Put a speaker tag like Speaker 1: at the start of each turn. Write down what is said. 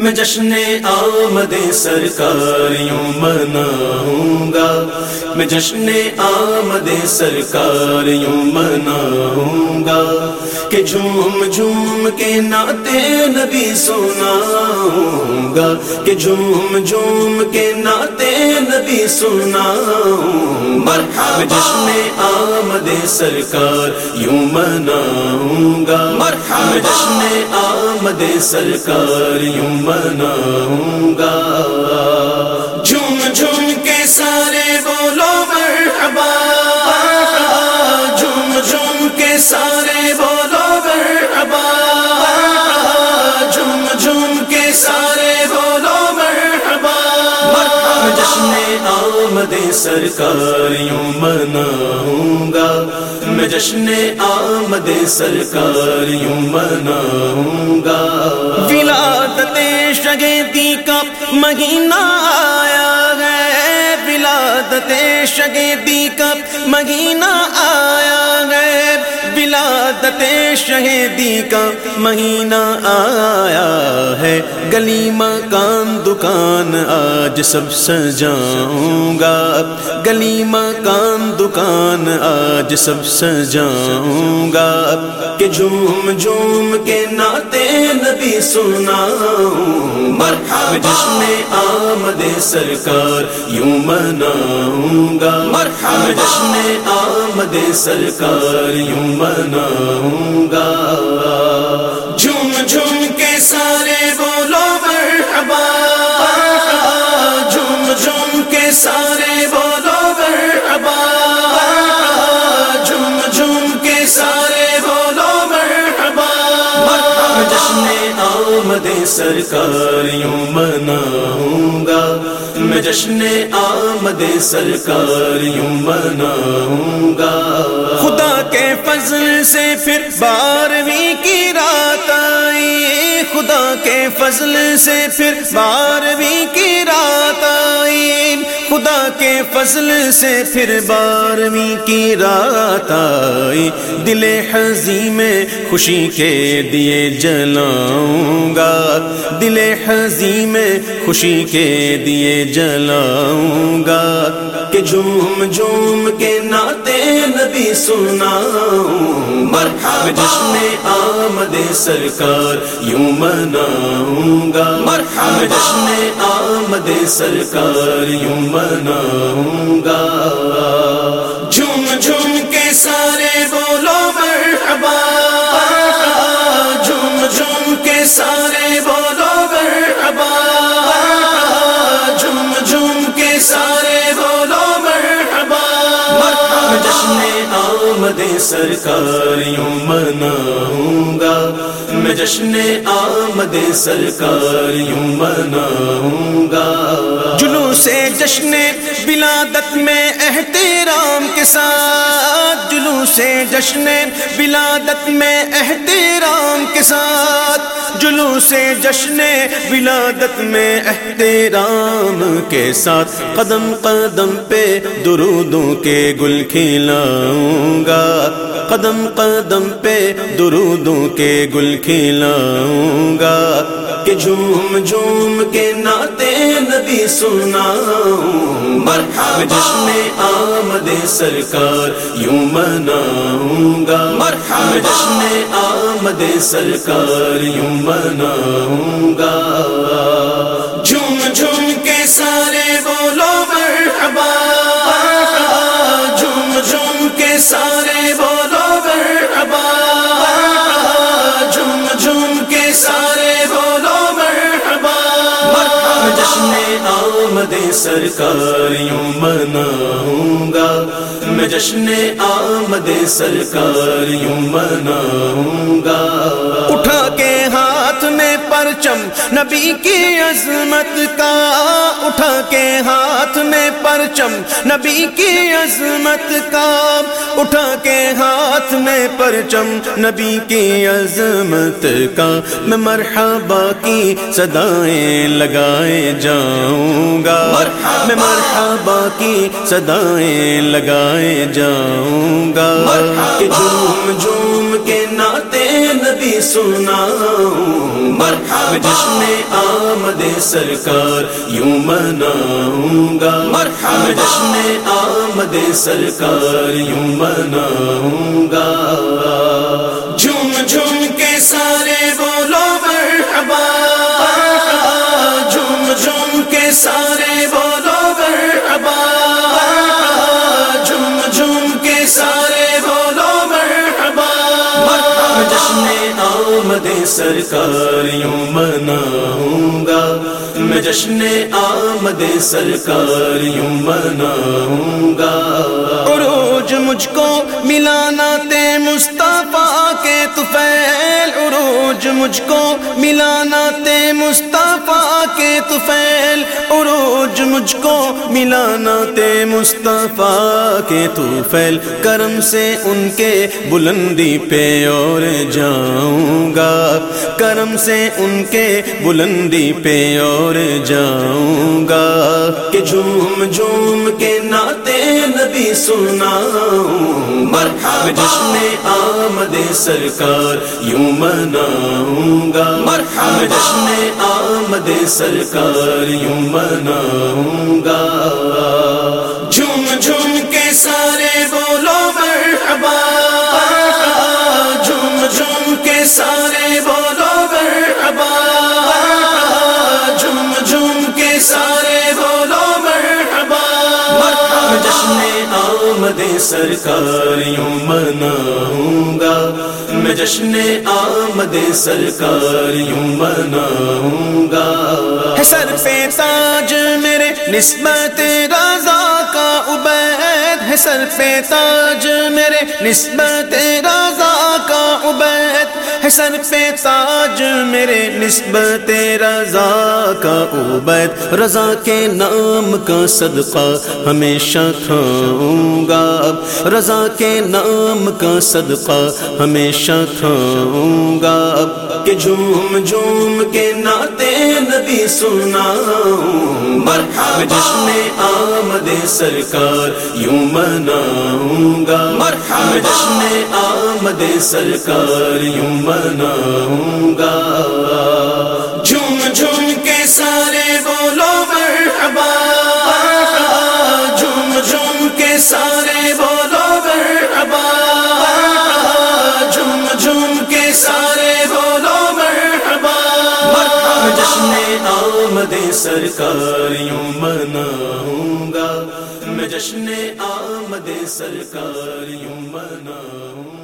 Speaker 1: میں جشن آمد سرکاریوں مناؤں گا۔ میں جشن آمد سرکاریوں مناؤں گا۔ کہ جھوم جھوم کے ناتے نبی سناؤں۔ گا کہ جھوم جھوم کے ناتے نبی سناؤں۔ گا میں جشن آمد سرکار یوں مناؤں گا۔ میں جشن آمد سرکار یوں مناؤں گا۔ جھوم جھوم کے سارے بولو مرحبا۔ جھوم جھوم کے سارے بولو آمد سرکاریوں مناؤں گا میں جشن آمد سرکاریوں مناؤں گا
Speaker 2: ولادت شگیتی کا مہینہ آیا ہے، ولادت شگیتی شہادت شہیدی کا مہینہ آیا ہے۔ گلی مکان دکان آج سب سجاؤں گا۔ گلی مکان دکان آج سب سجاؤں گا۔
Speaker 1: کہ جھوم جھوم کے ناتے نبی سناؤں میں جشن آمد سرکار یوں مناؤں گا۔ میں جشن آمد سرکار یوں مناؤں گا۔ سرکار یوں مناؤں گا۔ میں جشن آمد سرکار یوں مناؤں گا۔
Speaker 2: خدا کے فضل سے پھر بارہویں کی رات آئی۔ خدا کے فضل سے پھر بارہویں کی رات خدا کے فضل سے پھر بارہویں کی رات آئی۔ دل حضی میں خوشی کے دیے جلاؤں گا۔ دل حضی میں خوشی کے دیے جلاؤں گا۔
Speaker 1: کہ جھوم جھوم کے ناتے نبی سناؤں۔ میں جشن آمد سرکار یوں مناؤں گا۔ جشن آمد سرکار یوں مناؤں گا۔ جھوم جھوم کے سارے بولو مرحبا۔ جھوم جھوم کے سارے بولو مرحبا۔ جھوم جھوم کے سارے بولو مرحبا۔ جشن آمد سرکار یوں مناؤں گا۔ میں جشن آمد سرکار یوں مناؤں گا۔
Speaker 2: سے جشن ولادت میں احترام کے ساتھ جلو سے جشن ولادت میں احترام کے ساتھ جلو سے جشن ولادت میں احترام کے ساتھ، قدم قدم پہ درودوں کے گل کھلاؤں گا۔ قدم قدم پہ درودوں کے گل کھلاؤں گا۔
Speaker 1: کہ جھوم جھوم کے ناتے نبی میں جشن آمد سرکار یوں مناؤں گا۔ میں جشن آمد سرکار یوں مناؤں گا۔ آمد سرکاریوں مناؤں گا میں جشن آمد سرکاریوں مناؤں گا
Speaker 2: اٹھا کے ہاتھ میں پرچم، نبی کی عظمت کا۔ اٹھا کے ہاتھ میں پرچم، نبی کی عظمت کا اٹھا کے ہاتھ میں پرچم، نبی کی عظمت کا میں مرحبا کی صدائیں لگائے جاؤں گا میں مرحبا کی صدائیں لگائے جاؤں گا
Speaker 1: کہ جھوم جھوم کے ناتے نبی سناؤں۔
Speaker 2: میں جشن آمد سرکار یوں مناؤں گا۔ میں جشن آمد سرکار یوں مناؤں گا۔ جھوم جھوم کے سارے بولو مرحبا۔ جھوم جھوم کے سارے بولو مرحبا۔ جھوم جھوم کے سارے بولو مرحبا۔ جشن آمد سرکار یوں مناؤں جشن آمد سرکار یوں مناؤں گا۔ عروج مجھ کو ملانا تے مصطفیٰ کے طفیل۔ عروج مجھ کو ملانا تے مصطفیٰ کے طفیل۔ عروج مجھ کو ملانا تے مصطفیٰ کے طفیل کرم سے ان کے بلندی پہ اور جاؤں گا۔ کرم سے ان کے بلندی پہ اور جاؤں گا کہ جھوم جھوم کے نات نبی سناؤں میں جشن آمد سرکار یوں مناؤں گا۔ میں جشن آمد سرکار یوں مناؤں گا۔ جھوم جھوم کے سارے بولو مرحبا۔ جھوم جھوم کے سارے بولو آمد سرکاریوں مناؤں گا۔ میں جشن آمد سرکاریوں مناؤں گا۔ ہے سر پہ تاج میرے نسبت رضا کا عبید۔ ہے سر پہ تاج میرے نسبت رضا کا عبید۔ ہے سر پہ تاج میرے نسبت رضا کا عبید رضا کے نام کا صدقہ ہمیشہ کھاؤں گا۔ رضا کے نام کا صدقہ ہمیشہ کھاؤں گا۔ کہ جھوم جھوم کے ناتے نبی سناؤں میں جشن آمد سرکار یوں مناؤں گا۔ میں جشن آمد سرکار یوں مناؤں گا۔ سرکار یوں مناؤں گا۔ میں جشن آمد سرکار یوں مناؤں